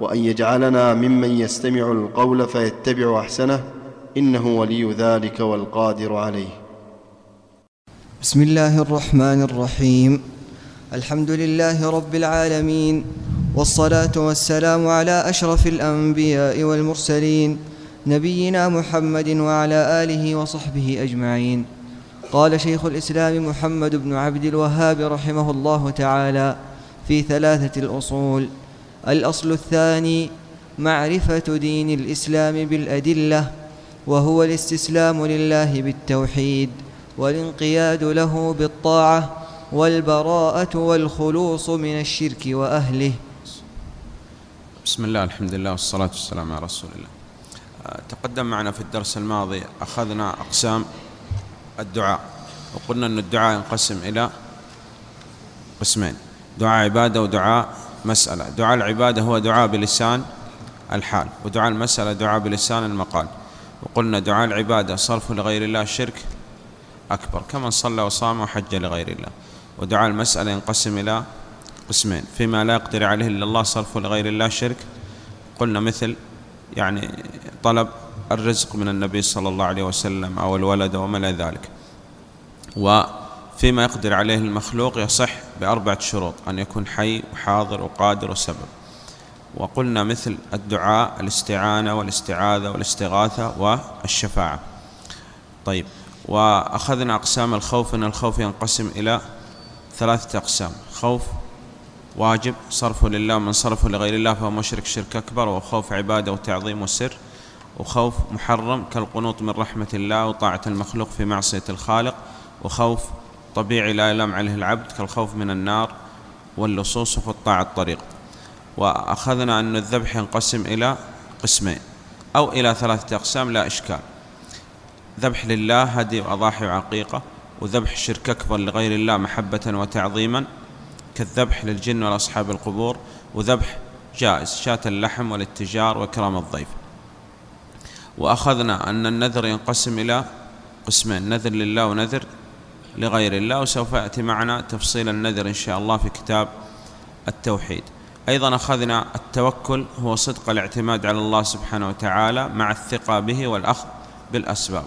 وأن يجعلنا ممن يستمع القول فيتبع أحسنه إنه ولي ذلك والقادر عليه. بسم الله الرحمن الرحيم. الحمد لله رب العالمين والصلاة والسلام على أشرف الأنبياء والمرسلين نبينا محمد وعلى آله وصحبه أجمعين. قال شيخ الإسلام محمد بن عبد الوهاب رحمه الله تعالى في ثلاثة الأصول. الأصل الثاني معرفة دين الإسلام بالأدلة وهو الاستسلام لله بالتوحيد والانقياد له بالطاعة والبراءة والخلوص من الشرك وأهله. بسم الله الحمد لله والصلاة والسلام على رسول الله. آه، تقدم معنا في الدرس الماضي أخذنا أقسام الدعاء وقلنا أن الدعاء ينقسم إلى قسمين دعاء عبادة ودعاء مسألة. دعاء العبادة هو دعاء بلسان الحال ودعاء المسألة دعاء بلسان المقال. وقلنا دعاء العبادة صرف لغير الله شرك أكبر كمن صلى وصام وحج لغير الله. ودعاء المسألة ينقسم إلى قسمين فيما لا يقدر عليه إلا الله صرف لغير الله شرك. قلنا مثل يعني طلب الرزق من النبي صلى الله عليه وسلم أو الولد وما إلى ذلك. وفيما يقدر عليه المخلوق يصح بأربعة شروط أن يكون حي وحاضر وقادر وسبب. وقلنا مثل الدعاء الاستعانة والاستعاذة والاستغاثة والشفاعة. طيب وأخذنا أقسام الخوف أن الخوف ينقسم إلى ثلاثة أقسام. خوف واجب صرفه لله ومن صرفه لغير الله فهو مشرك شرك أكبر وخوف عبادة وتعظيم وسر. وخوف محرم كالقنوط من رحمة الله وطاعة المخلوق في معصية الخالق. وخوف طبيعي لا يلام عليه العبد كالخوف من النار واللصوص وقطاع الطريق. وأخذنا أن الذبح ينقسم إلى قسمين أو إلى ثلاثة أقسام لا إشكال. ذبح لله هدي وأضاحي وعقيقة. وذبح شرك أكبر لغير الله محبة وتعظيما. كالذبح للجن والأصحاب القبور. وذبح جائز شاة اللحم والاتجار وإكرام الضيف. وأخذنا أن النذر ينقسم إلى قسمين نذر لله ونذر لغير الله وسوف يأتي معنا تفصيل النذر إن شاء الله في كتاب التوحيد. أيضا أخذنا التوكل هو صدق الاعتماد على الله سبحانه وتعالى مع الثقة به والأخذ بالأسباب.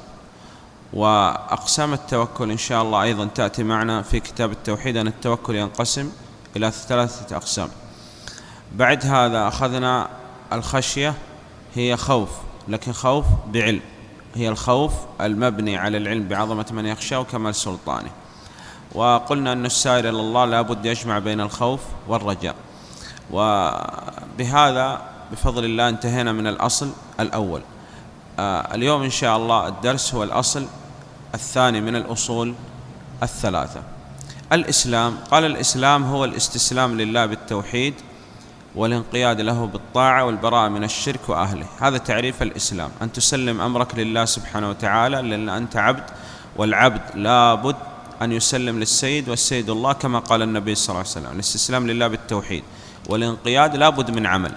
وأقسام التوكل إن شاء الله أيضا تأتي معنا في كتاب التوحيد أن التوكل ينقسم إلى ثلاثة أقسام. بعد هذا أخذنا الخشية هي خوف لكن خوف بعلم. هي الخوف المبني على العلم بعظمة من يخشى وكمال سلطانه. وقلنا أن السائر إلى الله لابد يجمع بين الخوف والرجاء. وبهذا بفضل الله انتهينا من الأصل الأول. آه اليوم إن شاء الله الدرس هو الأصل الثاني من الأصول الثلاثة. الإسلام قال الإسلام هو الاستسلام لله بالتوحيد والانقياد له بالطاعة والبراءة من الشرك وأهله. هذا تعريف الإسلام. أن تسلم أمرك لله سبحانه وتعالى لأن أنت عبد والعبد لابد أن يسلم للسيد والسيد الله كما قال النبي صلى الله عليه وسلم. الاستسلام لله بالتوحيد. والانقياد لابد من عمل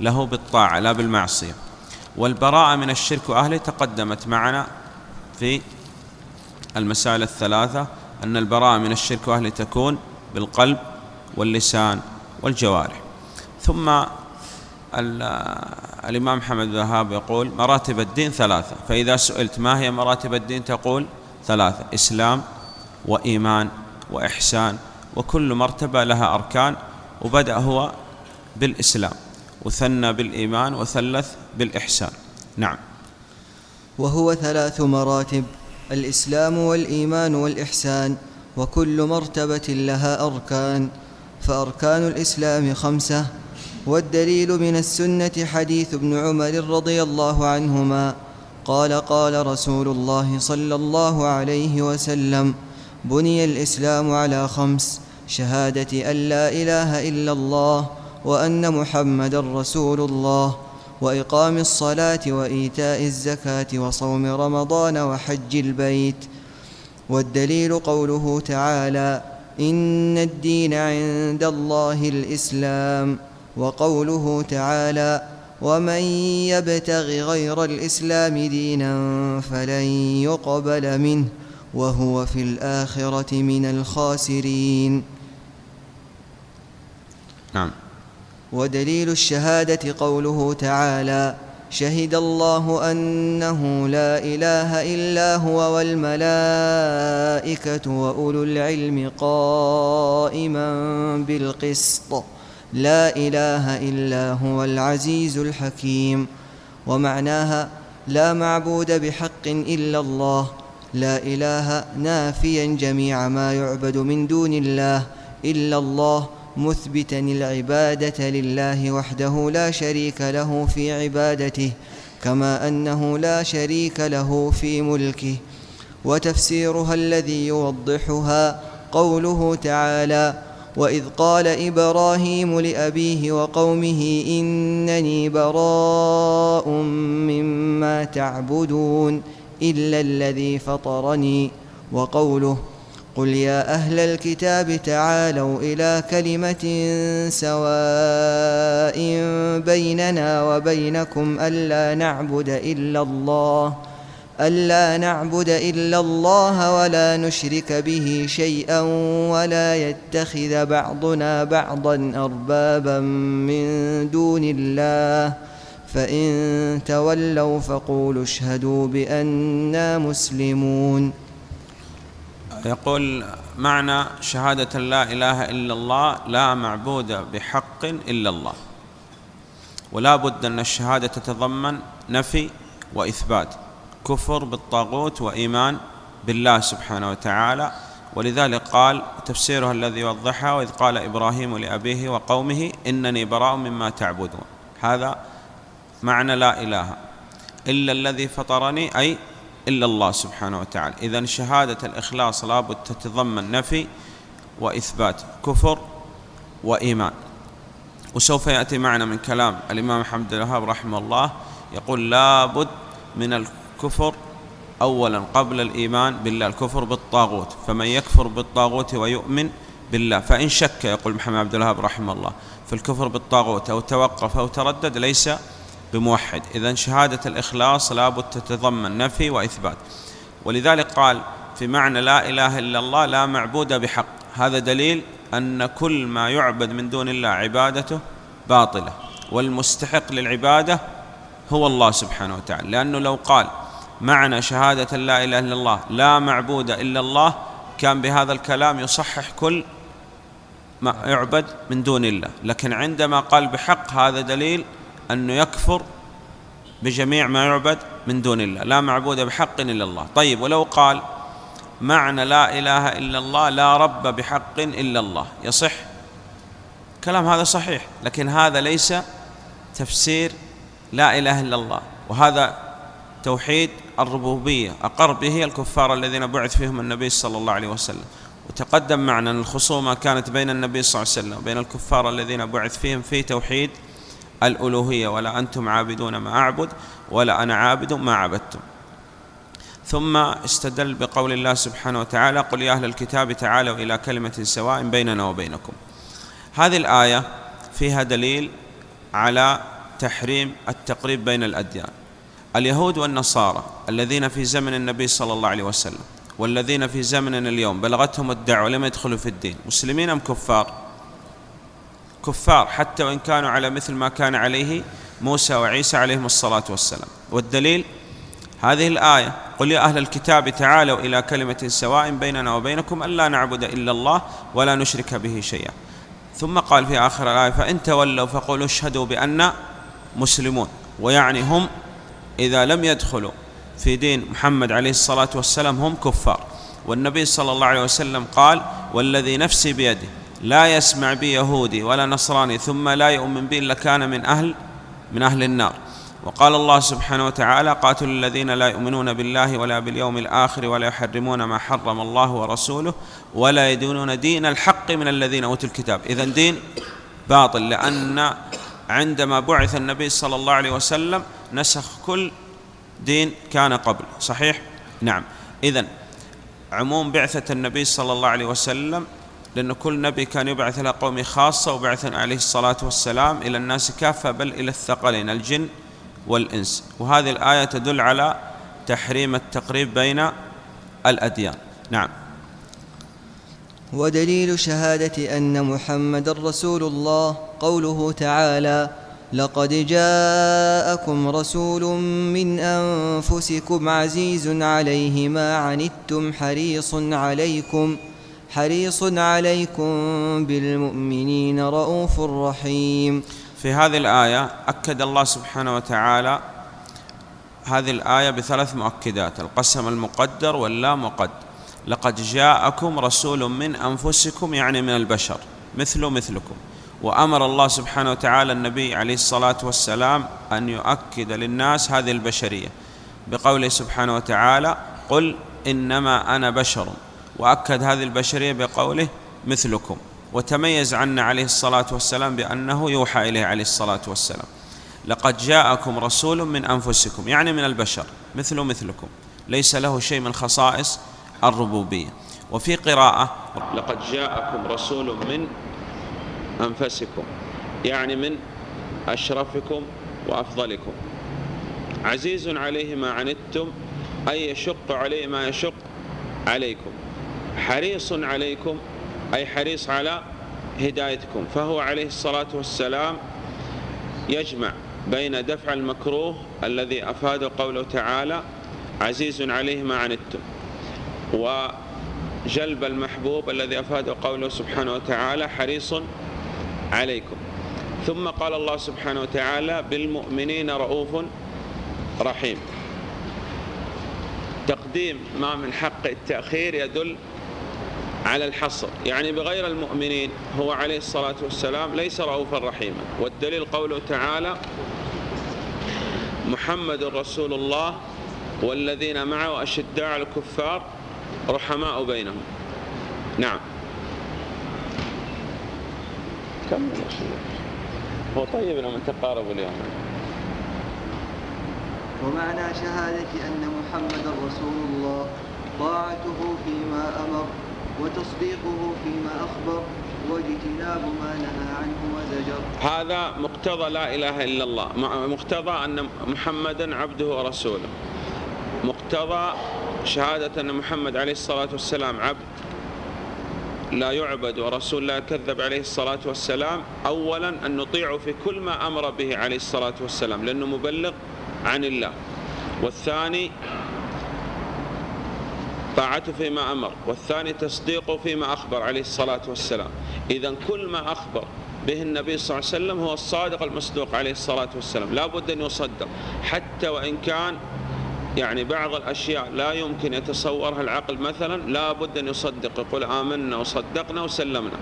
له بالطاعة لا بالمعصية. والبراءة من الشرك وأهله تقدمت معنا في المسائل الثلاثة. أن البراءة من الشرك وأهله تكون بالقلب واللسان والجوارح. ثم الإمام محمد الوهاب يقول مراتب الدين ثلاثة فإذا سئلت ما هي مراتب الدين تقول ثلاثة إسلام وإيمان وإحسان وكل مرتبة لها أركان وبدأ هو بالإسلام وثنى بالإيمان وثلث بالإحسان. نعم. وهو ثلاث مراتب الإسلام والإيمان والإحسان وكل مرتبة لها أركان فأركان الإسلام خمسة والدليل من السنة حديث ابن عمر رضي الله عنهما قال قال رسول الله صلى الله عليه وسلم بني الإسلام على خمس شهادة أن لا إله إلا الله وأن محمدا رسول الله وإقام الصلاة وإيتاء الزكاة وصوم رمضان وحج البيت. والدليل قوله تعالى إن الدين عند الله الإسلام. وقوله تعالى ومن يبتغ غير الإسلام دينا فلن يقبل منه وهو في الآخرة من الخاسرين. نعم. ودليل الشهادة قوله تعالى شهد الله أنه لا إله إلا هو والملائكة وأولو العلم قائما بالقسط. لا إله إلا هو العزيز الحكيم. ومعناها لا معبود بحق إلا الله. لا إله نافيا جميع ما يعبد من دون الله إلا الله مثبتا العبادة لله وحده لا شريك له في عبادته كما أنه لا شريك له في ملكه. وتفسيرها الذي يوضحها قوله تعالى وإذ قال إبراهيم لأبيه وقومه إنني براء مما تعبدون إلا الذي فطرني وقوله قل يا أهل الكتاب تعالوا إلى كلمة سواء بيننا وبينكم ألا نعبد إلا الله ألا نعبد إلا الله ولا نشرك به شيئا ولا يتخذ بعضنا بعضا أربابا من دون الله. فإن تولوا فقولوا اشهدوا بأننا مسلمون. يقول معنى شهادة لا إله إلا الله لا معبود بحق إلا الله. ولا بد أن الشهادة تتضمن نفي وإثبات. كفر بالطاغوت وإيمان بالله سبحانه وتعالى. ولذلك قال تفسيرها الذي وضحها وإذ قال إبراهيم لأبيه وقومه إنني براء مما تعبدون. هذا معنى لا إله إلا الذي فطرني أي إلا الله سبحانه وتعالى. إذا شهادة الإخلاص لابد تتضمن نفي وإثبات كفر وإيمان. وسوف يأتي معنا من كلام الإمام محمد الوهاب رحمه الله يقول لابد من الكفر أولا قبل الإيمان بالله الكفر بالطاغوت فمن يكفر بالطاغوت ويؤمن بالله فإن شك يقول محمد عبد الوهاب رحمه الله في الكفر بالطاغوت أو توقف أو تردد ليس بموحد. إذا شهادة الإخلاص لابد تتضمن نفي وإثبات. ولذلك قال في معنى لا إله إلا الله لا معبود بحق. هذا دليل أن كل ما يعبد من دون الله عبادته باطلة والمستحق للعبادة هو الله سبحانه وتعالى. لأنه لو قال معنى شهادة لا إله إلا الله لا معبود إلا الله كان بهذا الكلام يصحح كل ما يعبد من دون الله. لكن عندما قال بحق هذا دليل أنه يكفر بجميع ما يعبد من دون الله لا معبود بحق إلا الله. طيب ولو قال معنى لا إله إلا الله لا رب بحق إلا الله يصح؟ كلام هذا صحيح لكن هذا ليس تفسير لا إله إلا الله. وهذا توحيد الربوبية. أقر به الكفار الذين بعث فيهم النبي صلى الله عليه وسلم. وتقدم معنا أن الخصومة كانت بين النبي صلى الله عليه وسلم وبين الكفار الذين بعث فيهم في توحيد الألوهية. ولا أنتم عابدون ما أعبد ولا أنا عابد ما عبدتم. ثم استدل بقول الله سبحانه وتعالى قل يا أهل الكتاب تعالوا إلى كلمة سواء بيننا وبينكم. هذه الآية فيها دليل على تحريم التقريب بين الأديان. اليهود والنصارى الذين في زمن النبي صلى الله عليه وسلم والذين في زمننا اليوم بلغتهم الدعوة لم يدخلوا في الدين. مسلمين أم كفار؟ كفار حتى وإن كانوا على مثل ما كان عليه موسى وعيسى عليهم الصلاة والسلام. والدليل؟ هذه الآية قل يا أهل الكتاب تعالوا إلى كلمة سواء بيننا وبينكم ألا نعبد إلا الله ولا نشرك به شيئا. ثم قال في آخر الآية فإن تولوا فقولوا اشهدوا بأن مسلمون. ويعني هم إذا لم يدخلوا في دين محمد عليه الصلاة والسلام هم كفار. والنبي صلى الله عليه وسلم قال والذي نفسي بيده لا يسمع بي يهودي ولا نصراني ثم لا يؤمن بي إلا كان من أهل من أهل النار. وقال الله سبحانه وتعالى قاتلوا الذين لا يؤمنون بالله ولا باليوم الآخر ولا يحرمون ما حرم الله ورسوله ولا يدينون دين الحق من الذين أوتوا الكتاب. إذا دين باطل لأن عندما بعث النبي صلى الله عليه وسلم نسخ كل دين كان قبل صحيح؟ نعم. إذن عموم بعثة النبي صلى الله عليه وسلم لأن كل نبي كان يبعث إلى قومه خاصة وبعث عليه الصلاة والسلام إلى الناس كافة بل إلى الثقلين الجن والإنس. وهذه الآية تدل على تحريم التقريب بين الأديان. نعم. ودليل شهادة أن محمد رسول الله قوله تعالى لقد جاءكم رسول من أنفسكم عزيز عليه ما عنتم حريص عليكم حريص عليكم بالمؤمنين رؤوف رحيم. في هذه الآية أكد الله سبحانه وتعالى هذه الآية بثلاث مؤكدات القسم المقدر واللا مقدر لقد جاءكم رسول من أنفسكم يعني من البشر مثل مثلكم. وأمر الله سبحانه وتعالى النبي عليه الصلاة والسلام أن يؤكد للناس هذه البشرية بقوله سبحانه وتعالى قل إنما أنا بشر وأكد هذه البشرية بقوله مثلكم وتميز عنا عليه الصلاة والسلام بأنه يوحى إليه عليه الصلاة والسلام. لقد جاءكم رسول من أنفسكم يعني من البشر مثل مثلكم ليس له شيء من خصائص الربوبية. وفي قراءة لقد جاءكم رسول من أنفسكم يعني من أشرفكم وأفضلكم. عزيز عليه ما عنتم أي يشق عليه ما يشق عليكم. حريص عليكم أي حريص على هدايتكم. فهو عليه الصلاة والسلام يجمع بين دفع المكروه الذي أفاد قوله تعالى عزيز عليه ما عنتم. وجلب المحبوب الذي أفاد قوله سبحانه وتعالى حريص عليكم. ثم قال الله سبحانه وتعالى بالمؤمنين رؤوف رحيم. تقديم ما من حق التأخير يدل على الحصر. يعني بغير المؤمنين هو عليه الصلاة والسلام ليس رؤوفا رحيما. والدليل قوله تعالى محمد رسول الله والذين معه أشداء الكفار رحماء بينهم. نعم. كمل هو طيب لما تقاربوا اليوم. ومعنى شهادة أن محمد رسول الله طاعته فيما أمر وتصديقه فيما أخبر واجتناب ما نهى عنه وزجر. هذا مقتضى لا إله إلا الله. مقتضى أن محمدا عبده ورسوله. مقتضى شهادة أن محمد عليه الصلاة والسلام عبد لا يعبد ورسول لا يكذب عليه الصلاة والسلام. أولا أن نطيعه في كل ما أمر به عليه الصلاة والسلام لأنه مبلغ عن الله. والثاني طاعته فيما أمر والثاني تصديقه فيما أخبر عليه الصلاة والسلام. إذا كل ما أخبر به النبي صلى الله عليه وسلم هو الصادق المصدوق عليه الصلاة والسلام. لا بد أن يصدق حتى وإن كان يعني بعض الأشياء لا يمكن يتصورها العقل مثلا لا بد أن يصدق يقول آمنا وصدقنا وسلمنا.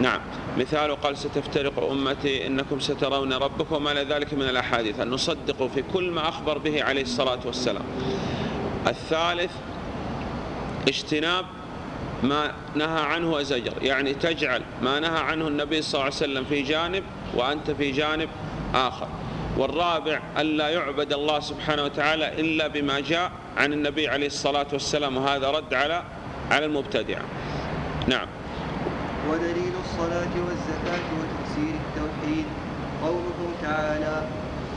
نعم مثال قال ستفترق أمتي إنكم سترون ربكم وما ذلك من الأحاديث. أن نصدق في كل ما أخبر به عليه الصلاة والسلام. الثالث اجتناب ما نهى عنه وزجر. يعني تجعل ما نهى عنه النبي صلى الله عليه وسلم في جانب وأنت في جانب آخر. والرابع ألا يعبد الله سبحانه وتعالى إلا بما جاء عن النبي عليه الصلاة والسلام وهذا رد على على المبتدعة نعم. ودليل الصلاة والزكاة وتفسير التوحيد قوله تعالى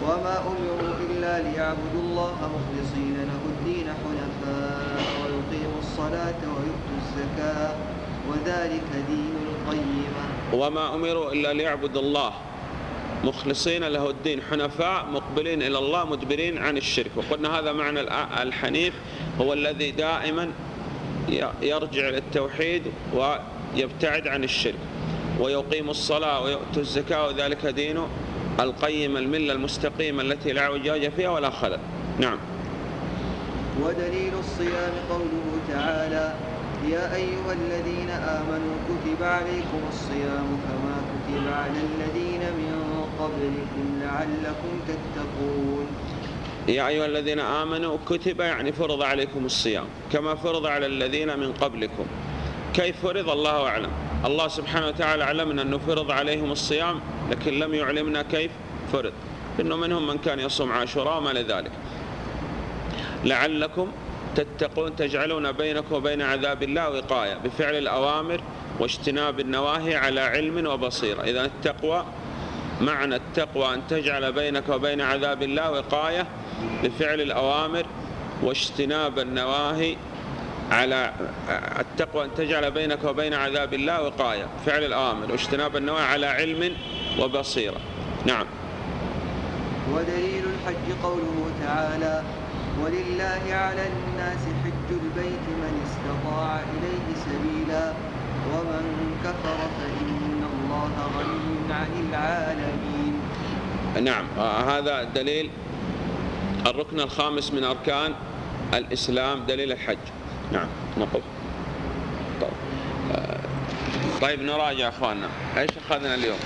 وما أمروا إلا ليعبدوا الله مخلصين له الدين حنفاء ويقيموا الصلاة ويؤتوا الزكاة وذلك دين القيمة. وما أمروا إلا ليعبدوا الله مخلصين له الدين حنفاء مقبلين إلى الله مدبرين عن الشرك. وقلنا هذا معنى الحنيف هو الذي دائما يرجع للتوحيد ويبتعد عن الشرك. ويقيم الصلاة ويؤتي الزكاة وذلك دين القيم الملة المستقيمة التي لا اعوجاج فيها ولا خلل. نعم. ودليل الصيام قوله تعالى يا أيها الذين آمنوا كتب عليكم الصيام كما كتب على الذين من قبلكم لعلكم تتقون. يا أيها الذين آمنوا كتب يعني فرض عليكم الصيام كما فرض على الذين من قبلكم. كيف فرض؟ الله أعلم. الله سبحانه وتعالى علمنا أنه فرض عليهم الصيام لكن لم يعلمنا كيف فرض. إنه منهم من كان يصوم عاشوراء وما لذلك لعلكم تتقون تجعلون بينكم وبين عذاب الله وقاية بفعل الأوامر واجتناب النواهي على علم وبصيرة. إذا التقوى معنى التقوى أن تجعل بينك وبين عذاب الله وقاية بفعل الأوامر واجتناب النواهي على التقوى أن تجعل بينك وبين عذاب الله وقاية فعل الأوامر واجتناب النواهي على علم وبصيرة. نعم. ودليل الحج قوله تعالى ولله على الناس حج البيت من استطاع إليه سبيلا ومن كفر فإن الله غني عن العالمين. نعم هذا دليل الركن الخامس من أركان الإسلام دليل الحج. نعم نقف طيب. طيب نراجع أخواننا. إيش أخذنا اليوم؟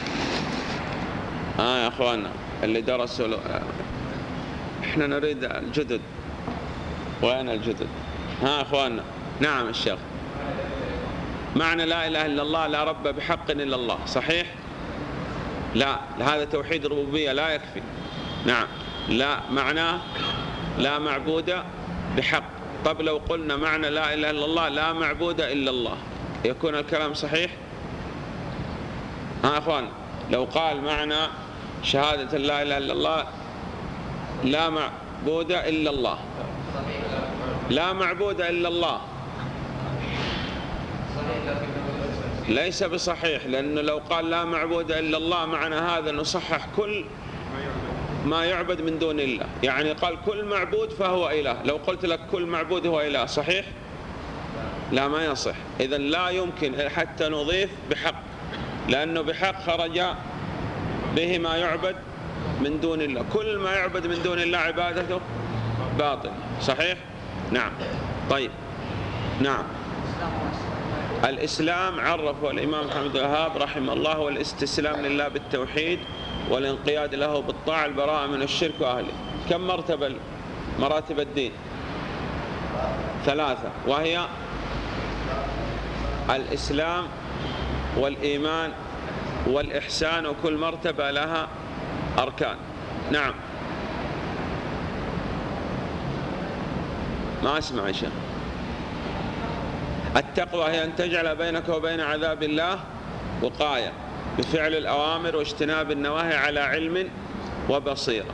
آه يا أخواننا اللي درسوا إحنا نريد الجدد. وين الجدد؟ ها أخواننا. نعم الشيخ معنى لا إله إلا الله لا رب بحق إلا الله. صحيح؟ لا. هذا توحيد ربوبية لا يكفي. نعم. لا معناه لا معبود بحق. طب لو قلنا معنى لا إله إلا الله لا معبود إلا الله يكون الكلام صحيح؟ ها أخوان لو قال معنى شهادة لا إله إلا الله لا معبود إلا الله. لا معبود إلا الله. ليس بصحيح لأنه لو قال لا معبود إلا الله معنى هذا نصحح كل ما يعبد من دون الله. يعني قال كل معبود فهو إله. لو قلت لك كل معبود هو إله صحيح؟ لا ما يصح. إذا لا يمكن حتى نضيف بحق لأنه بحق خرج به ما يعبد من دون الله. كل ما يعبد من دون الله عبادته باطل صحيح؟ نعم. طيب. نعم. الإسلام عرفه الإمام محمد الوهاب رحمه الله هو الاستسلام لله بالتوحيد والانقياد له بالطاعة البراءة من الشرك وأهله. كم مرتبة مراتب الدين؟ ثلاثة. وهي الإسلام والإيمان والإحسان وكل مرتبة لها أركان. نعم. ما أسمع يا شيخ. التقوى هي أن تجعل بينك وبين عذاب الله وقاية بفعل الأوامر واجتناب النواهي على علم وبصيرة.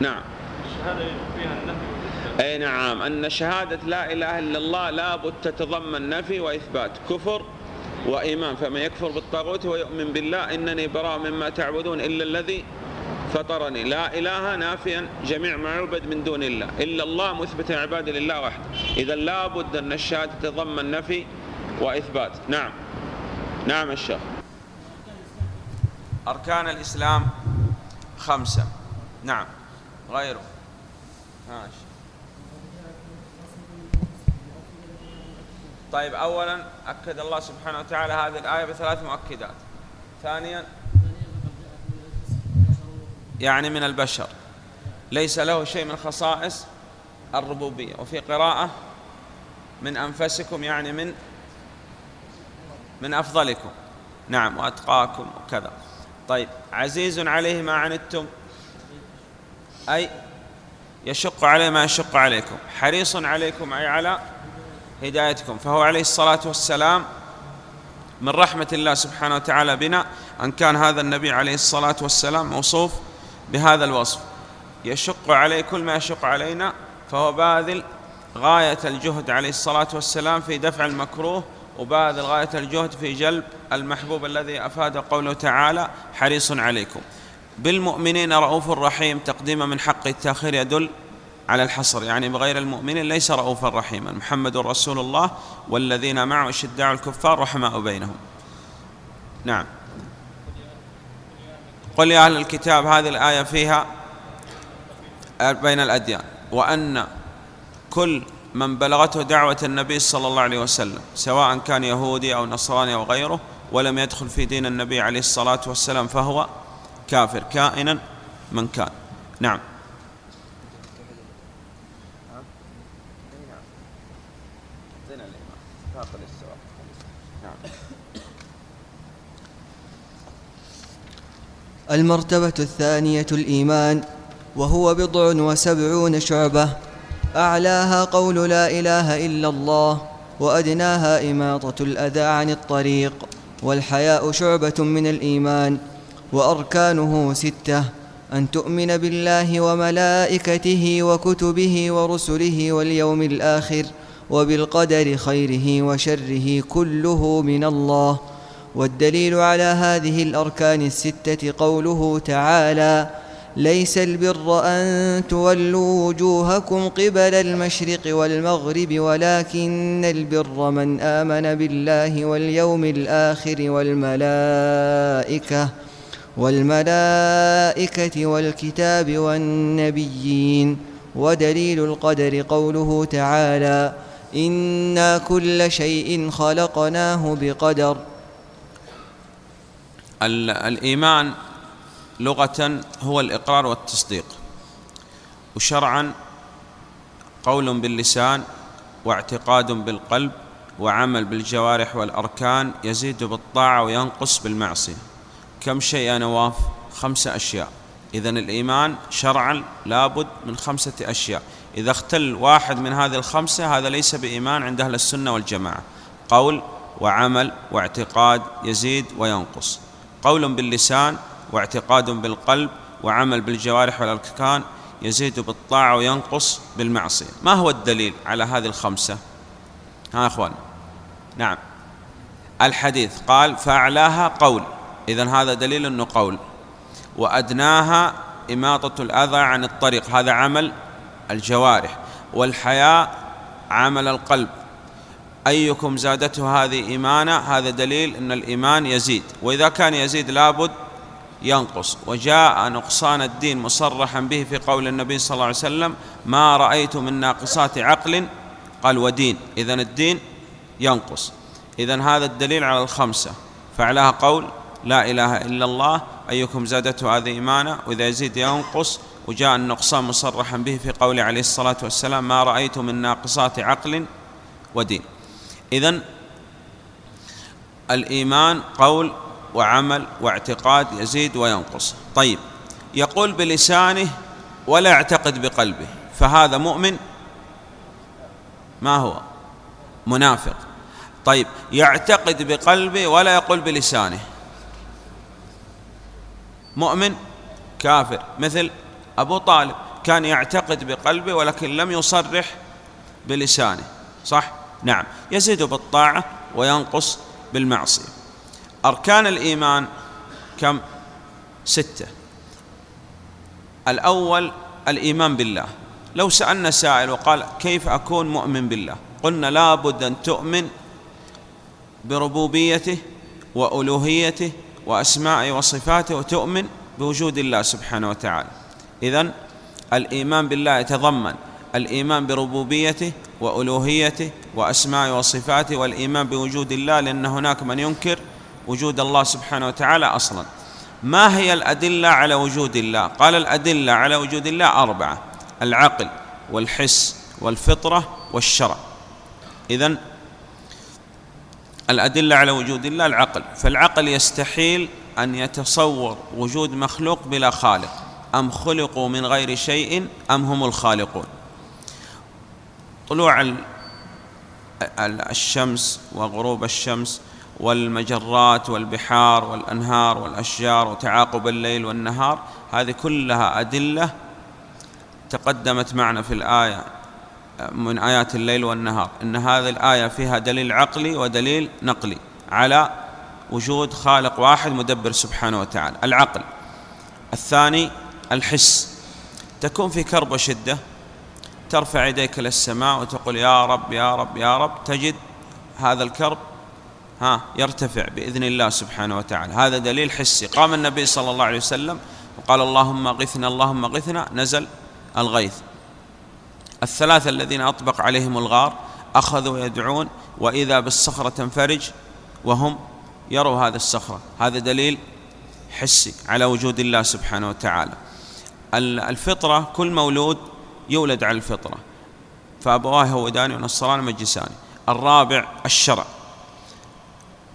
نعم. الشهادة فيها النفي أي نعم. أن شهادة لا إله إلا الله لابد تتضمن نفي وإثبات كفر وإيمان. فمن يكفر بالطاغوت ويؤمن بالله إنني براء مما تعبدون إلا الذي فطرني. لا إله نافيا جميع ما يعبد من دون الله. إلا الله مثبت عباد لله وحده. إذا لا بد أن الشهادة تتضمن نفي وإثبات. نعم. نعم الشيخ. أركان الإسلام خمسة. نعم. غيره. ماشي. طيب أولا أكد الله سبحانه وتعالى هذه الآية بثلاث مؤكدات. ثانيا يعني من البشر. ليس له شيء من خصائص الربوبية. وفي قراءة من أنفسكم يعني من من أفضلكم. نعم وأتقاكم وكذا. طيب عزيز عليه ما عنتم؟ أي يشق عليه ما يشق عليكم. حريص عليكم أي على هدايتكم. فهو عليه الصلاة والسلام من رحمة الله سبحانه وتعالى بنا. أن كان هذا النبي عليه الصلاة والسلام موصوف بهذا الوصف. يشق عليه كل ما يشق علينا فهو باذل غاية الجهد عليه الصلاة والسلام في دفع المكروه وباذل غاية الجهد في جلب المحبوب الذي أفاد قوله تعالى حريص عليكم بالمؤمنين رؤوف رحيم تقديم من حق التأخير يدل على الحصر. يعني بغير المؤمنين ليس رؤوفا رحيما. محمد رسول الله والذين معه شداع الكفار رحماء بينهم. نعم. قل يا أهل الكتاب هذه الآية فيها بين الأديان. وأن كل من بلغته دعوة النبي صلى الله عليه وسلم سواء كان يهودي أو نصراني أو غيره ولم يدخل في دين النبي عليه الصلاة والسلام فهو كافر كائنا من كان. نعم. المرتبة الثانية الإيمان وهو بضع وسبعون شعبة. أعلاها قول لا إله إلا الله وأدناها إماطة الأذى عن الطريق. والحياء شعبة من الإيمان وأركانه ستة. أن تؤمن بالله وملائكته وكتبه ورسله واليوم الآخر وبالقدر خيره وشره كله من الله. والدليل على هذه الأركان الستة قوله تعالى ليس البر أن تولوا وجوهكم قبل المشرق والمغرب ولكن البر من آمن بالله واليوم الآخر والملائكة والملائكة والكتاب والنبيين. ودليل القدر قوله تعالى إنا كل شيء خلقناه بقدر الإيمان لغة هو الإقرار والتصديق. وشرعا قول باللسان واعتقاد بالقلب وعمل بالجوارح والأركان يزيد بالطاعة وينقص بالمعصية. كم شيء يا نواف؟ خمسة أشياء. إذا الإيمان شرعا لابد من خمسة أشياء. إذا اختل واحد من هذه الخمسة هذا ليس بإيمان عند أهل السنة والجماعة. قول وعمل واعتقاد يزيد وينقص. قول باللسان واعتقاد بالقلب وعمل بالجوارح والأركان يزيد بالطاعة وينقص بالمعصية. ما هو الدليل على هذه الخمسة؟ ها أخوان. نعم. الحديث قال فأعلاها قول. إذا هذا دليل أنه قول. وأدناها إماطة الأذى عن الطريق. هذا عمل الجوارح. والحياء عمل القلب. أيكم زادته هذه إيمانا؟ هذا دليل أن الإيمان يزيد. وإذا كان يزيد لابد ينقص. وجاء نقصان الدين مصرحا به في قول النبي صلى الله عليه وسلم ما رأيت من ناقصات عقل. قال ودين. إذا الدين ينقص. إذا هذا الدليل على الخمسة. فعلها قول لا إله إلا الله. أيكم زادته هذه إيمانا؟ وإذا يزيد ينقص. وجاء النقصان مصرحا به في قوله عليه الصلاة والسلام ما رأيت من ناقصات عقل. ودين. إذا الإيمان قول وعمل واعتقاد يزيد وينقص. طيب يقول بلسانه ولا يعتقد بقلبه فهذا مؤمن؟ ما هو؟ منافق. طيب يعتقد بقلبه ولا يقول بلسانه؟ مؤمن؟ كافر. مثل أبو طالب كان يعتقد بقلبه ولكن لم يصرح بلسانه صح؟ نعم. يزيد بالطاعة وينقص بالمعصية. أركان الإيمان كم؟ ستة. الأول الإيمان بالله. لو سألنا سائل وقال كيف أكون مؤمن بالله؟ قلنا لابد أن تؤمن بربوبيته وألوهيته وأسمائه وصفاته وتؤمن بوجود الله سبحانه وتعالى. إذن الإيمان بالله يتضمن الإيمان بربوبيته وألوهيته وأسمائه وصفاته والإيمان بوجود الله لأن هناك من ينكر وجود الله سبحانه وتعالى أصلا. ما هي الأدلة على وجود الله؟ قال الأدلة على وجود الله أربعة العقل والحس والفطرة والشرع. إذن الأدلة على وجود الله العقل. فالعقل يستحيل أن يتصور وجود مخلوق بلا خالق. أم خلقوا من غير شيء أم هم الخالقون؟ طلوع الشمس وغروب الشمس والمجرات والبحار والأنهار والأشجار وتعاقب الليل والنهار هذه كلها أدلة تقدمت معنا في الآية من آيات الليل والنهار إن هذه الآية فيها دليل عقلي ودليل نقلي على وجود خالق واحد مدبر سبحانه وتعالى العقل. الثاني الحس. تكون في كرب وشدة ترفع يديك للسماء وتقول يا رب يا رب يا رب تجد هذا الكرب ها يرتفع بإذن الله سبحانه وتعالى. هذا دليل حسي. قام النبي صلى الله عليه وسلم وقال اللهم غثنا اللهم غثنا نزل الغيث. الثلاثة الذين أطبق عليهم الغار أخذوا يدعون وإذا بالصخرة تنفرج وهم يروا هذا الصخرة. هذا دليل حسي على وجود الله سبحانه وتعالى. الفطرة كل مولود يولد على الفطرة. فأبواه يهودان ونصران مجسان الرابع الشرع.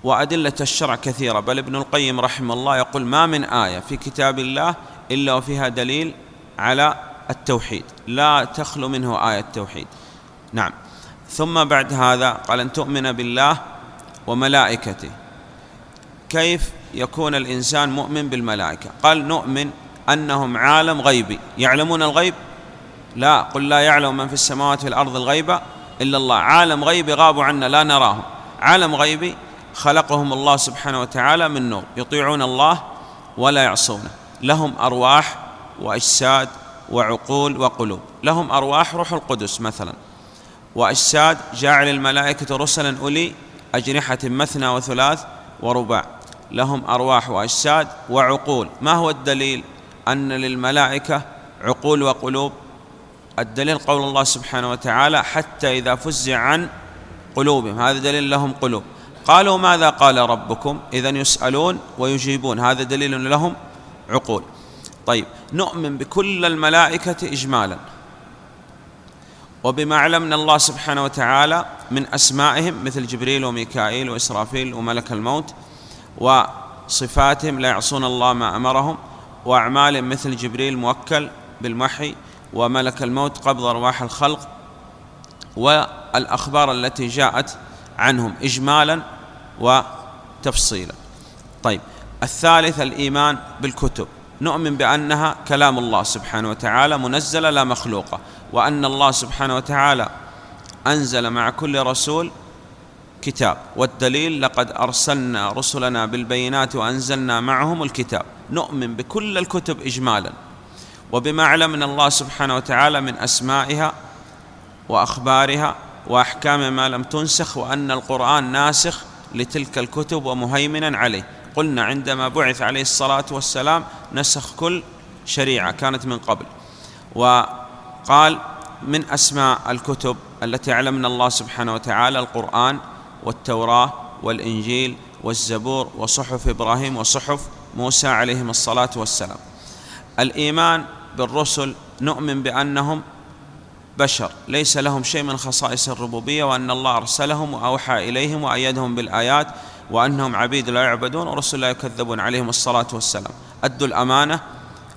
وأدلة الشرع كثيرة بل ابن القيم رحمه الله يقول ما من آية في كتاب الله إلا وفيها دليل على التوحيد. لا تخلو منه آية التوحيد. نعم. ثم بعد هذا قال أن تؤمن بالله وملائكته. كيف يكون الإنسان مؤمن بالملائكة؟ قال نؤمن أنهم عالم غيبي. يعلمون الغيب؟ لا قل لا يعلم من في السماوات والأرض الغيب إلا الله. عالم غيبي غابوا عنا لا نراهم عالم غيبي خلقهم الله سبحانه وتعالى من نور. يطيعون الله ولا يعصونه. لهم أرواح وأجساد وعقول وقلوب. لهم أرواح روح القدس مثلا. وأجساد جاعل الملائكة رسلا أولي أجنحة مثنى وثلاث ورباع. لهم أرواح وأجساد وعقول. ما هو الدليل؟ أن للملائكة عقول وقلوب الدليل قول الله سبحانه وتعالى حتى إذا فزع عن قلوبهم. هذا دليل لهم قلوب. قالوا ماذا قال ربكم؟ إذا يسألون ويجيبون. هذا دليل لهم عقول. طيب نؤمن بكل الملائكة إجمالا. وبما علمنا الله سبحانه وتعالى من أسمائهم مثل جبريل وميكائيل وإسرافيل وملك الموت وصفاتهم لا يعصون الله ما أمرهم وأعمالهم مثل جبريل موكل بالمحي وملك الموت قبض أرواح الخلق والأخبار التي جاءت عنهم إجمالا وتفصيلا. طيب الثالث الإيمان بالكتب. نؤمن بأنها كلام الله سبحانه وتعالى منزلة لا مخلوقة وأن الله سبحانه وتعالى أنزل مع كل رسول كتاب والدليل لقد أرسلنا رسلنا بالبينات وأنزلنا معهم الكتاب. نؤمن بكل الكتب إجمالا. وبما علمنا الله سبحانه وتعالى من أسمائها وأخبارها وأحكام ما لم تنسخ وأن القرآن ناسخ لتلك الكتب ومهيمنا عليه. قلنا عندما بعث عليه الصلاة والسلام نسخ كل شريعة كانت من قبل. وقال من أسماء الكتب التي علمنا الله سبحانه وتعالى القرآن والتوراة والإنجيل والزبور وصحف إبراهيم وصحف موسى عليهم الصلاة والسلام. الإيمان بالرسل نؤمن بأنهم بشر. ليس لهم شيء من خصائص الربوبية وأن الله أرسلهم وأوحى إليهم وأيدهم بالآيات وأنهم عبيد لا يعبدون ورسل لا يكذبون عليهم الصلاة والسلام. أدوا الأمانة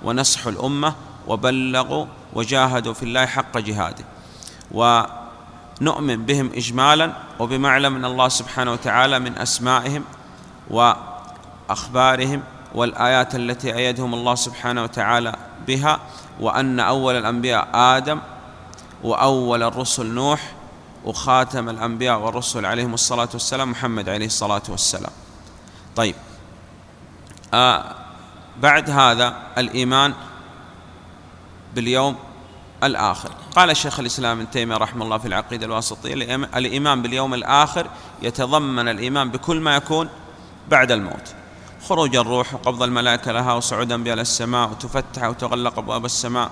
ونصحوا الأمة وبلغوا وجاهدوا في الله حق جهاده. ونؤمن بهم إجمالا وبما علم من الله سبحانه وتعالى من أسمائهم وأخبارهم والآيات التي أيدهم الله سبحانه وتعالى بها وأن أول الأنبياء آدم وأول الرسل نوح وخاتم الأنبياء والرسل عليهم الصلاة والسلام محمد عليه الصلاة والسلام. طيب. آه بعد هذا الإيمان باليوم الآخر. قال شيخ الإسلام ابن تيمية رحمه الله في العقيدة الواسطية الإيمان باليوم الآخر يتضمن الإيمان بكل ما يكون بعد الموت. خروج الروح وقبض الملائكة لها وصعود بها إلى السماء وتفتح وتغلق أبواب السماء.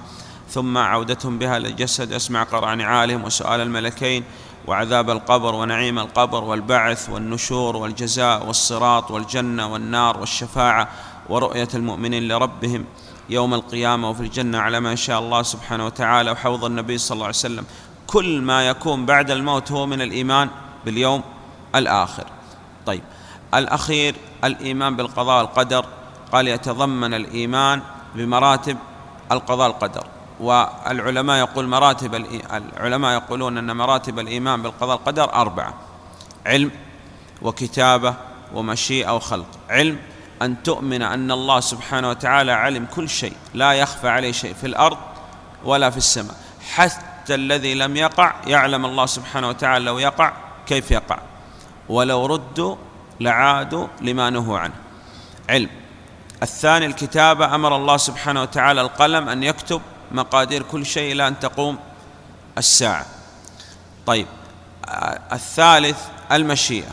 ثم عودتهم بها للجسد أسمع قرع نعالهم وسؤال الملكين وعذاب القبر ونعيم القبر والبعث والنشور والجزاء والصراط والجنة والنار والشفاعة ورؤية المؤمنين لربهم يوم القيامة. وفي الجنة على ما شاء الله سبحانه وتعالى وحوض النبي صلى الله عليه وسلم. كل ما يكون بعد الموت هو من الإيمان باليوم الآخر. طيب الأخير الإيمان بالقضاء والقدر. قال يتضمن الإيمان بمراتب القضاء القدر والعلماء يقول مراتب العلماء يقولون أن مراتب الإيمان بالقضاء القدر أربعة علم وكتابة ومشيئة وخلق. علم أن تؤمن أن الله سبحانه وتعالى علم كل شيء لا يخفى عليه شيء في الأرض ولا في السماء. حتى الذي لم يقع يعلم الله سبحانه وتعالى لو يقع كيف يقع. ولو ردوا لعادوا لما نهوا عنه. علم. الثاني الكتابة أمر الله سبحانه وتعالى القلم أن يكتب مقادير كل شيء إلى أن تقوم الساعة. طيب. الثالث المشيئة.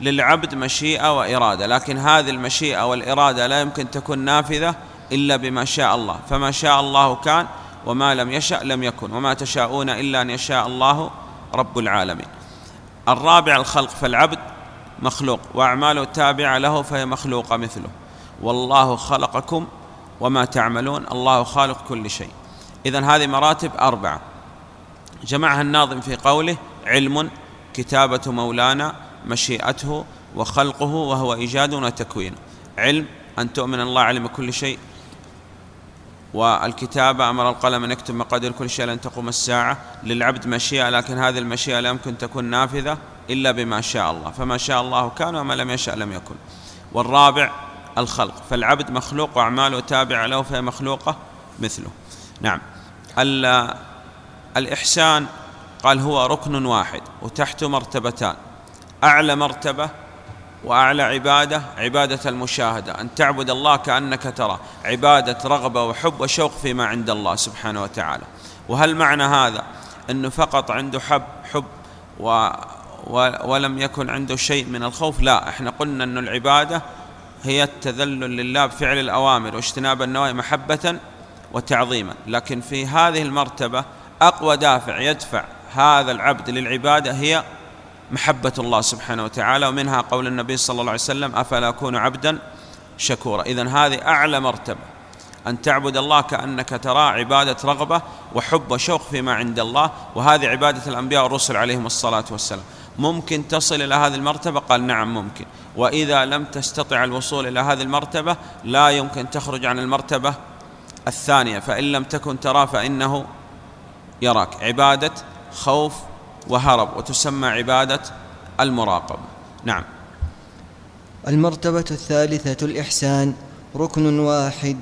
للعبد مشيئة وإرادة لكن هذه المشيئة والإرادة لا يمكن تكون نافذة إلا بما شاء الله. فما شاء الله كان وما لم يشأ لم يكن وما تشاءون إلا أن يشاء الله رب العالمين. الرابع الخلق. فالعبد مخلوق وأعماله تابعة له فهي مخلوقة مثله. والله خلقكم وما تعملون الله خالق كل شيء. إذا هذه مراتب أربعة. جمعها الناظم في قوله علم كتابة مولانا مشيئته وخلقه وهو إيجاد وتكوين. علم أن تؤمن الله علم كل شيء والكتابة أمر القلم أن يكتب مقادير كل شيء لن تقوم الساعة. للعبد مشيئة لكن هذه المشيئة لا يمكن تكون نافذة. إلا بما شاء الله. فما شاء الله كان وما لم يشأ لم يكن. والرابع الخلق. فالعبد مخلوق وأعماله تابعة له فهي مخلوقة مثله. نعم. الإحسان قال هو ركن واحد وتحته مرتبتان. أعلى مرتبة وأعلى عبادة عبادة المشاهدة. أن تعبد الله كأنك ترى عبادة رغبة وحب وشوق فيما عند الله سبحانه وتعالى. وهل معنى هذا؟ أنه فقط عنده حب حب و ولم يكن عنده شيء من الخوف لا إحنا قلنا أن العبادة هي التذلل لله بفعل الأوامر واجتناب النواهي محبة وتعظيما. لكن في هذه المرتبة أقوى دافع يدفع هذا العبد للعبادة هي محبة الله سبحانه وتعالى ومنها قول النبي صلى الله عليه وسلم أفلا أكون عبدا شكورا. إذن هذه أعلى مرتبة أن تعبد الله كأنك ترى عبادة رغبة وحب وشوق فيما عند الله وهذه عبادة الأنبياء والرسل عليهم الصلاة والسلام. ممكن تصل إلى هذه المرتبة؟ قال نعم ممكن. وإذا لم تستطع الوصول إلى هذه المرتبة لا يمكن تخرج عن المرتبة الثانية. فإن لم تكن ترى فإنه يراك. عبادة خوف وهرب وتسمى عبادة المراقبة. نعم. المرتبة الثالثة الإحسان ركن واحد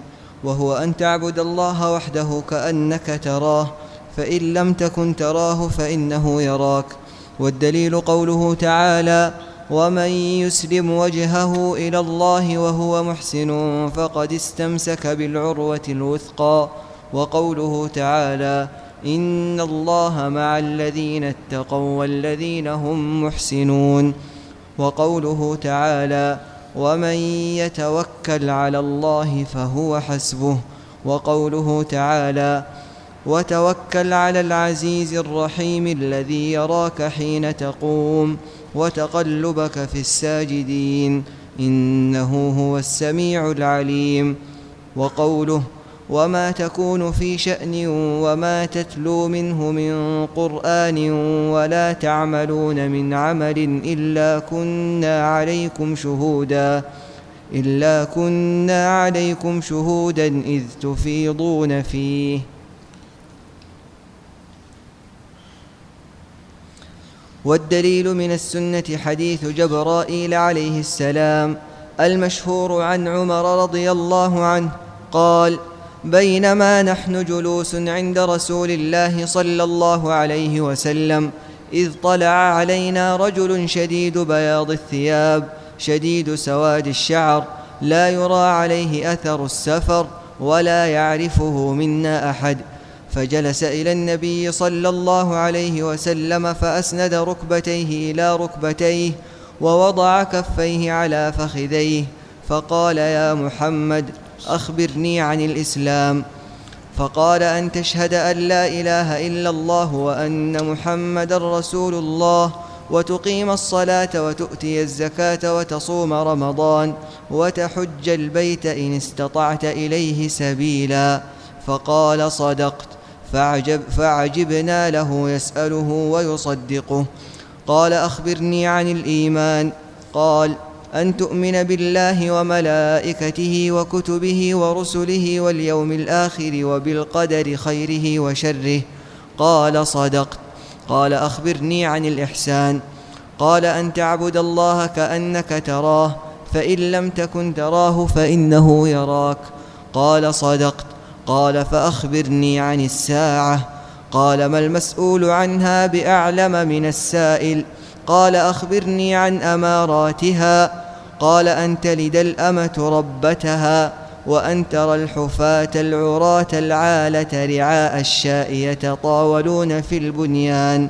وهو أن تعبد الله وحده كأنك تراه فإن لم تكن تراه فإنه يراك. والدليل قوله تعالى ومن يسلم وجهه إلى الله وهو محسن فقد استمسك بالعروة الوثقى وقوله تعالى إن الله مع الذين اتقوا والذين هم محسنون وقوله تعالى ومن يتوكل على الله فهو حسبه وقوله تعالى وتوكل على العزيز الرحيم الذي يراك حين تقوم وتقلبك في الساجدين إنه هو السميع العليم وقوله وما تكون في شأن وما تتلو منه من قرآن ولا تعملون من عمل إلا كنا عليكم شهودا إلا كنا عليكم شهودا إذ تفيضون فيه والدليل من السنة حديث جبرائيل عليه السلام المشهور عن عمر رضي الله عنه قال بينما نحن جلوس عند رسول الله صلى الله عليه وسلم إذ طلع علينا رجل شديد بياض الثياب شديد سواد الشعر لا يرى عليه أثر السفر ولا يعرفه منا أحد. فجلس إلى النبي صلى الله عليه وسلم فأسند ركبتيه إلى ركبتيه ووضع كفيه على فخذيه فقال يا محمد أخبرني عن الإسلام فقال أن تشهد أن لا إله إلا الله وأن محمد رسول الله وتقيم الصلاة وتؤتي الزكاة وتصوم رمضان وتحج البيت إن استطعت إليه سبيلا فقال صدقت فعجب فعجبنا له يسأله ويصدقه. قال أخبرني عن الإيمان. قال أن تؤمن بالله وملائكته وكتبه ورسله واليوم الآخر وبالقدر خيره وشره. قال صدقت. قال أخبرني عن الإحسان. قال أن تعبد الله كأنك تراه فإن لم تكن تراه فإنه يراك. قال صدقت. قال فأخبرني عن الساعة. قال ما المسؤول عنها بأعلم من السائل؟ قال أخبرني عن أماراتها. قال أن تلد الأمة ربتها وأن ترى الحفاة العراة العالة رعاء الشاء يتطاولون في البنيان.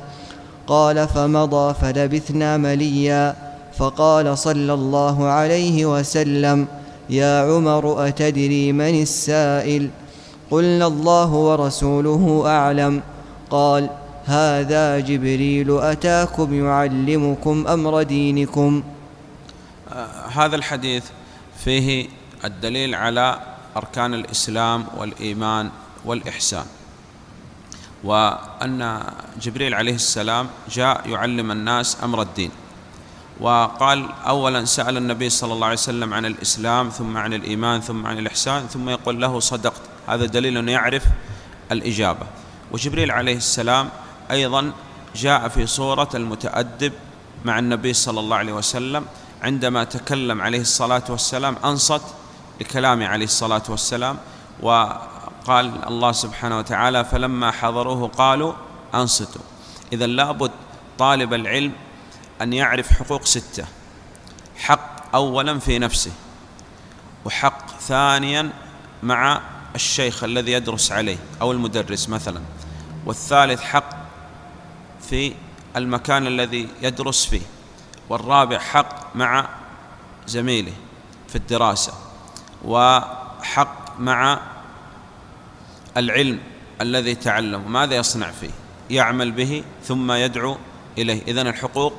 قال فمضى فلبثنا مليا. فقال صلى الله عليه وسلم يا عمر أتدري من السائل؟ قلنا الله ورسوله أعلم. قال هذا جبريل أتاكم يعلمكم أمر دينكم. آه، هذا الحديث فيه الدليل على أركان الإسلام والإيمان والإحسان وأن جبريل عليه السلام جاء يعلم الناس أمر الدين. وقال أولا سأل النبي صلى الله عليه وسلم عن الإسلام ثم عن الإيمان ثم عن الإحسان ثم يقول له صدقت. هذا دليل أنه يعرف الإجابة. وجبريل عليه السلام أيضا جاء في صورة المتأدب مع النبي صلى الله عليه وسلم عندما تكلم عليه الصلاة والسلام أنصت لكلامه عليه الصلاة والسلام وقال الله سبحانه وتعالى فلما حضروه قالوا أنصتوا. إذا لابد طالب العلم أن يعرف حقوق ستة. حق أولا في نفسه وحق ثانيا مع الشيخ الذي يدرس عليه أو المدرس مثلا. والثالث حق في المكان الذي يدرس فيه والرابع حق مع زميله في الدراسة وحق مع العلم الذي تعلم ماذا يصنع فيه؟ يعمل به ثم يدعو إليه. إذن الحقوق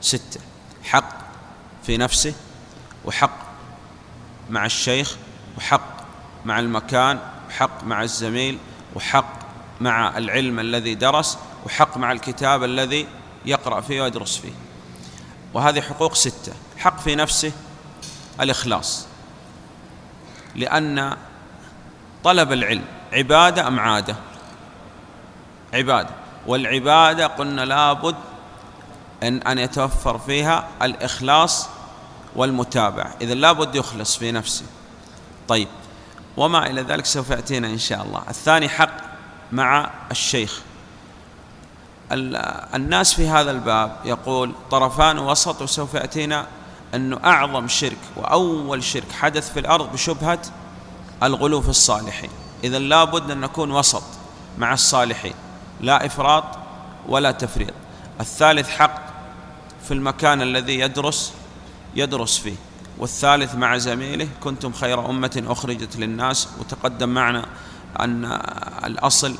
ستة. حق في نفسه وحق مع الشيخ وحق مع المكان وحق مع الزميل وحق مع العلم الذي درس وحق مع الكتاب الذي يقرأ فيه ويدرس فيه. وهذه حقوق ستة. حق في نفسه الإخلاص. لأن طلب العلم عبادة أم عادة؟ عبادة. والعبادة قلنا لابد أن أن يتوفر فيها الإخلاص والمتابعة. إذا لابد يخلص في نفسه. طيب وما إلى ذلك سوف يأتينا إن شاء الله. الثاني حق مع الشيخ. الناس في هذا الباب يقول طرفان وسط وسوف يأتينا أنه أعظم شرك وأول شرك حدث في الأرض بشبهة الغلو في الصالحين. إذا لابد أن نكون وسط مع الصالحين. لا إفراط ولا تفريط. الثالث حق في المكان الذي يدرس يدرس فيه. والثالث مع زميله كنتم خير أمة أخرجت للناس. وتقدم معنا أن الأصل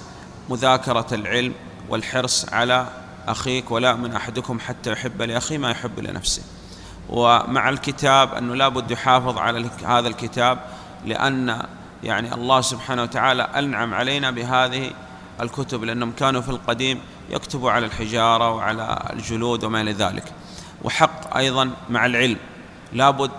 مذاكرة العلم والحرص على أخيك ولا من أحدكم حتى يحب لأخيه ما يحب لنفسه. ومع الكتاب أنه لابد يحافظ على هذا الكتاب لأن يعني الله سبحانه وتعالى أنعم علينا بهذه الكتب لأنهم كانوا في القديم يكتبوا على الحجارة وعلى الجلود وما إلى ذلك. وحق أيضا مع العلم. لابد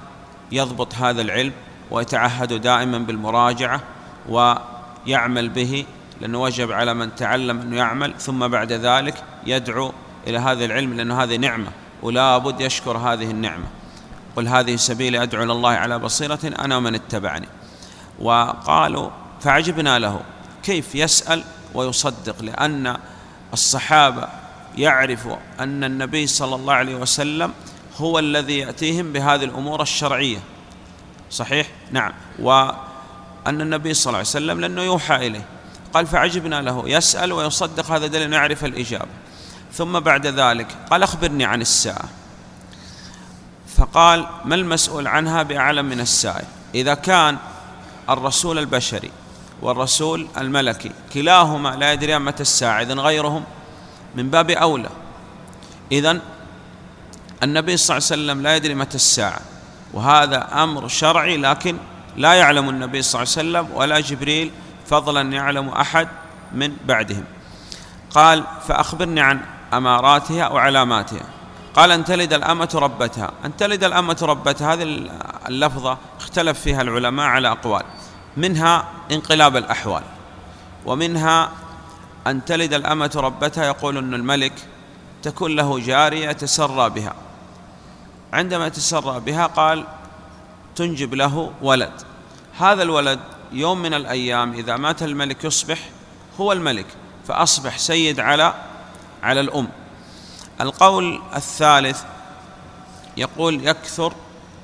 يضبط هذا العلم ويتعهد دائما بالمراجعة ويعمل به لأنه وجب على من تعلم أنه يعمل ثم بعد ذلك يدعو إلى هذا العلم لأنه هذه نعمة ولا بد يشكر هذه النعمة. قل هذه سبيلي أدعو إلى الله على بصيرة أنا ومن اتبعني. وقالوا فعجبنا له كيف يسأل ويصدق؟ لأن الصحابة يعرف أن النبي صلى الله عليه وسلم هو الذي يأتيهم بهذه الأمور الشرعية. صحيح؟ نعم. وأن النبي صلى الله عليه وسلم لأنه يوحى إليه. قال فعجبنا له. يسأل ويصدق. هذا دليل يعرف الإجابة. ثم بعد ذلك قال أخبرني عن الساعة. فقال ما المسؤول عنها بأعلم من السائل إذا كان الرسول البشري والرسول الملكي كلاهما لا يدري متى الساعة إذن غيرهم من باب أولى. إذن النبي صلى الله عليه وسلم لا يدري متى الساعة وهذا أمر شرعي لكن لا يعلم النبي صلى الله عليه وسلم ولا جبريل فضلا يعلم أحد من بعدهم. قال فأخبرني عن أماراتها وعلاماتها. قال أن تلد الأمة ربتها. أن تلد الأمة ربتها هذه اللفظة اختلف فيها العلماء على أقوال. منها انقلاب الأحوال ومنها أن تلد الأمة ربتها يقول أن الملك تكون له جارية تسرى بها. عندما تسرى بها قال تنجب له ولد. هذا الولد يوم من الأيام إذا مات الملك يصبح هو الملك فأصبح سيد على على الأم. القول الثالث يقول يكثر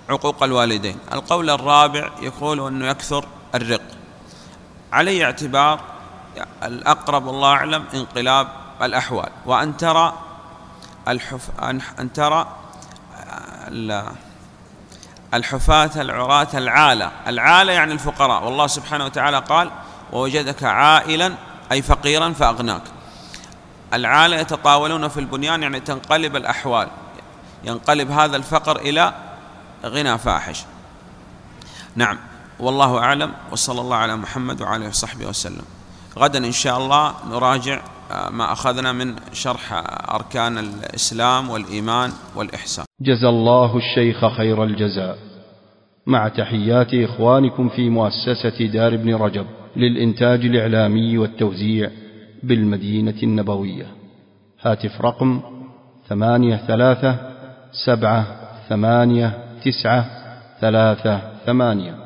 عقوق الوالدين. القول الرابع يقول أنه يكثر الرق. علي اعتبار الأقرب الله أعلم انقلاب الأحوال. وأن ترى الحف أن ترى الحفاة العراة العالة. العالة يعني الفقراء. والله سبحانه وتعالى قال ووجدك عائلا أي فقيرا فأغناك. العالة يتطاولون في البنيان يعني تنقلب الأحوال. ينقلب هذا الفقر إلى غنى فاحش. نعم. والله أعلم. وصلى الله على محمد وعلى وصحبه وسلم. غدا إن شاء الله نراجع ما أخذنا من شرح أركان الإسلام والإيمان والإحسان. جزى الله الشيخ خير الجزاء. مع تحيات إخوانكم في مؤسسة دار ابن رجب للإنتاج الإعلامي والتوزيع بالمدينة النبوية. هاتف رقم ثمانية ثلاثة سبعة ثمانية تسعة ثلاثة ثمانية.